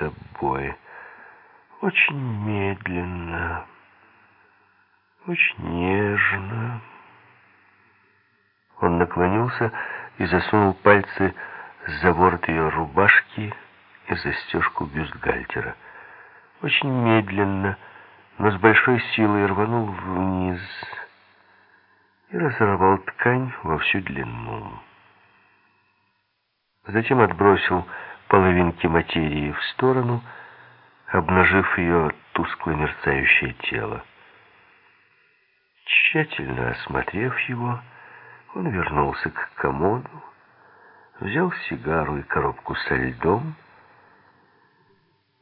тобой. Очень медленно, очень нежно. Он наклонился и засунул пальцы за ворот ее рубашки и застежку бюстгальтера. Очень медленно, но с большой силой рванул вниз и разорвал ткань во всю длину. Затем отбросил половинки материи в сторону, обнажив ее тускло мерцающее тело. Тщательно осмотрев его, он вернулся к комоду, взял сигару и коробку со льдом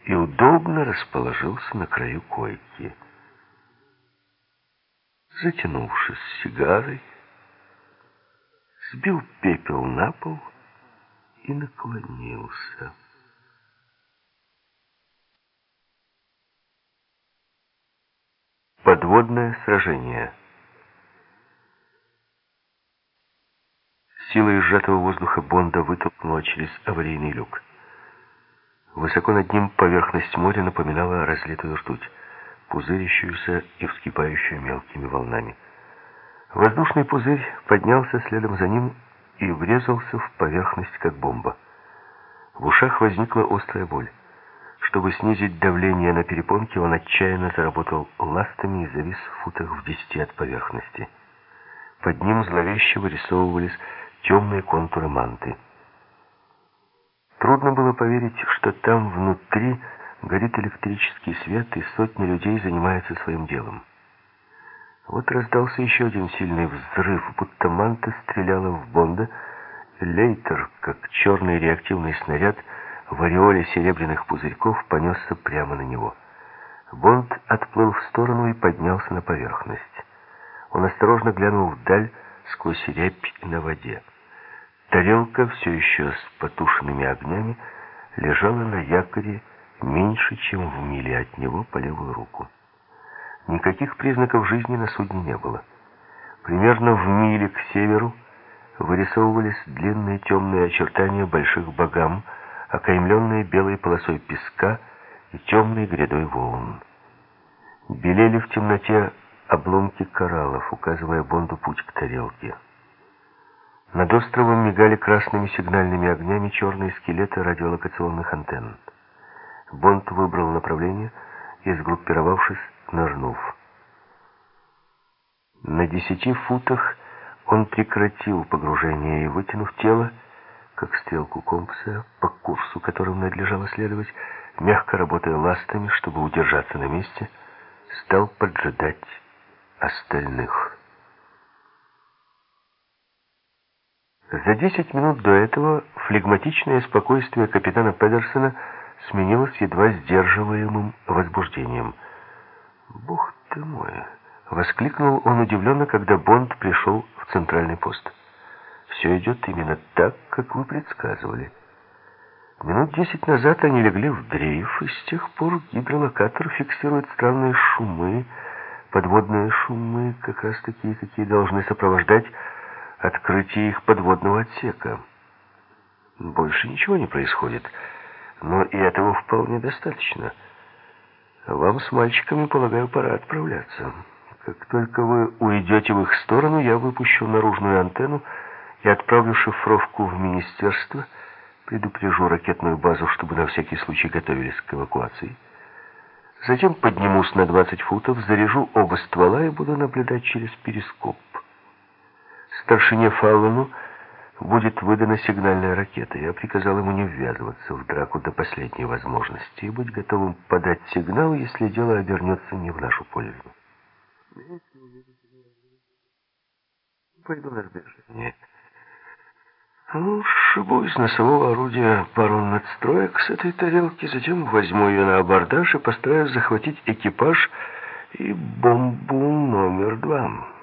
и удобно расположился на краю койки. Затянувшись сигарой, сбил пепел на пол и наклонился. Подводное сражение Сила сжатого воздуха Бонда вытолкнула через аварийный люк. Высоко над ним поверхность моря напоминала разлитую ртуть, пузырящуюся и вскипающую мелкими волнами. Воздушный пузырь поднялся следом за ним и врезался в поверхность, как бомба. В ушах возникла острая боль. Чтобы снизить давление на перепонки, он отчаянно заработал ластами и завис в футах в десяти от поверхности. Под ним зловеще вырисовывались темные контуры манты. Трудно было поверить, что там внутри горит электрический свет, и сотни людей занимаются своим делом. Вот раздался еще один сильный взрыв, будто манта стреляла в Бонда. Лейтер, как черный реактивный снаряд, в ореоле серебряных пузырьков понесся прямо на него. Бонд отплыл в сторону и поднялся на поверхность. Он осторожно глянул вдаль сквозь рябь на воде. Тарелка, все еще с потушенными огнями, лежала на якоре меньше, чем в миле от него по левую руку. Никаких признаков жизни на судне не было. Примерно в миле к северу вырисовывались длинные темные очертания больших богам, окаймленные белой полосой песка и темной грядой волн. Белели в темноте обломки кораллов, указывая Бонду путь к тарелке. Над островом мигали красными сигнальными огнями черные скелеты радиолокационных антенн. Бонд выбрал направление и, сгруппировавшись, нырнув. На десяти футах он прекратил погружение и, вытянув тело, как стрелку компаса, по курсу, которым надлежало следовать, мягко работая ластами, чтобы удержаться на месте, стал поджидать остальных. За десять минут до этого флегматичное спокойствие капитана Педерсона сменилось едва сдерживаемым возбуждением – «Бог ты мой!» — воскликнул он удивленно, когда Бонд пришел в центральный пост. «Все идет именно так, как вы предсказывали. Минут десять назад они легли в дрейф, и с тех пор гидролокатор фиксирует странные шумы, подводные шумы, как раз такие, какие должны сопровождать открытие их подводного отсека. Больше ничего не происходит, но и этого вполне достаточно». Вам с мальчиками, полагаю, пора отправляться. Как только вы уйдете в их сторону, я выпущу наружную антенну и отправлю шифровку в министерство, предупрежу ракетную базу, чтобы на всякий случай готовились к эвакуации. Затем поднимусь на 20 футов, заряжу оба ствола и буду наблюдать через перископ. Старшине Фаллону будет выдана сигнальная ракета. Я приказал ему не ввязываться в драку до последней возможности и быть готовым подать сигнал, если дело обернется не в нашу пользу. Пойду на сбежание. Ну, шибу из носового орудия пару надстроек с этой тарелки, затем возьму ее на абордаж и постараюсь захватить экипаж и бомбу номер два.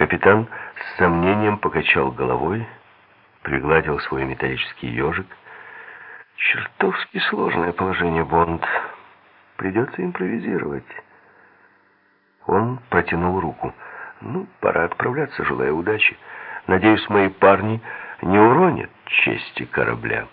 Капитан с сомнением покачал головой, пригладил свой металлический ежик. Чертовски сложное положение, Бонд. Придется импровизировать. Он протянул руку. Ну, пора отправляться, желая удачи. Надеюсь, мои парни не уронят чести корабля.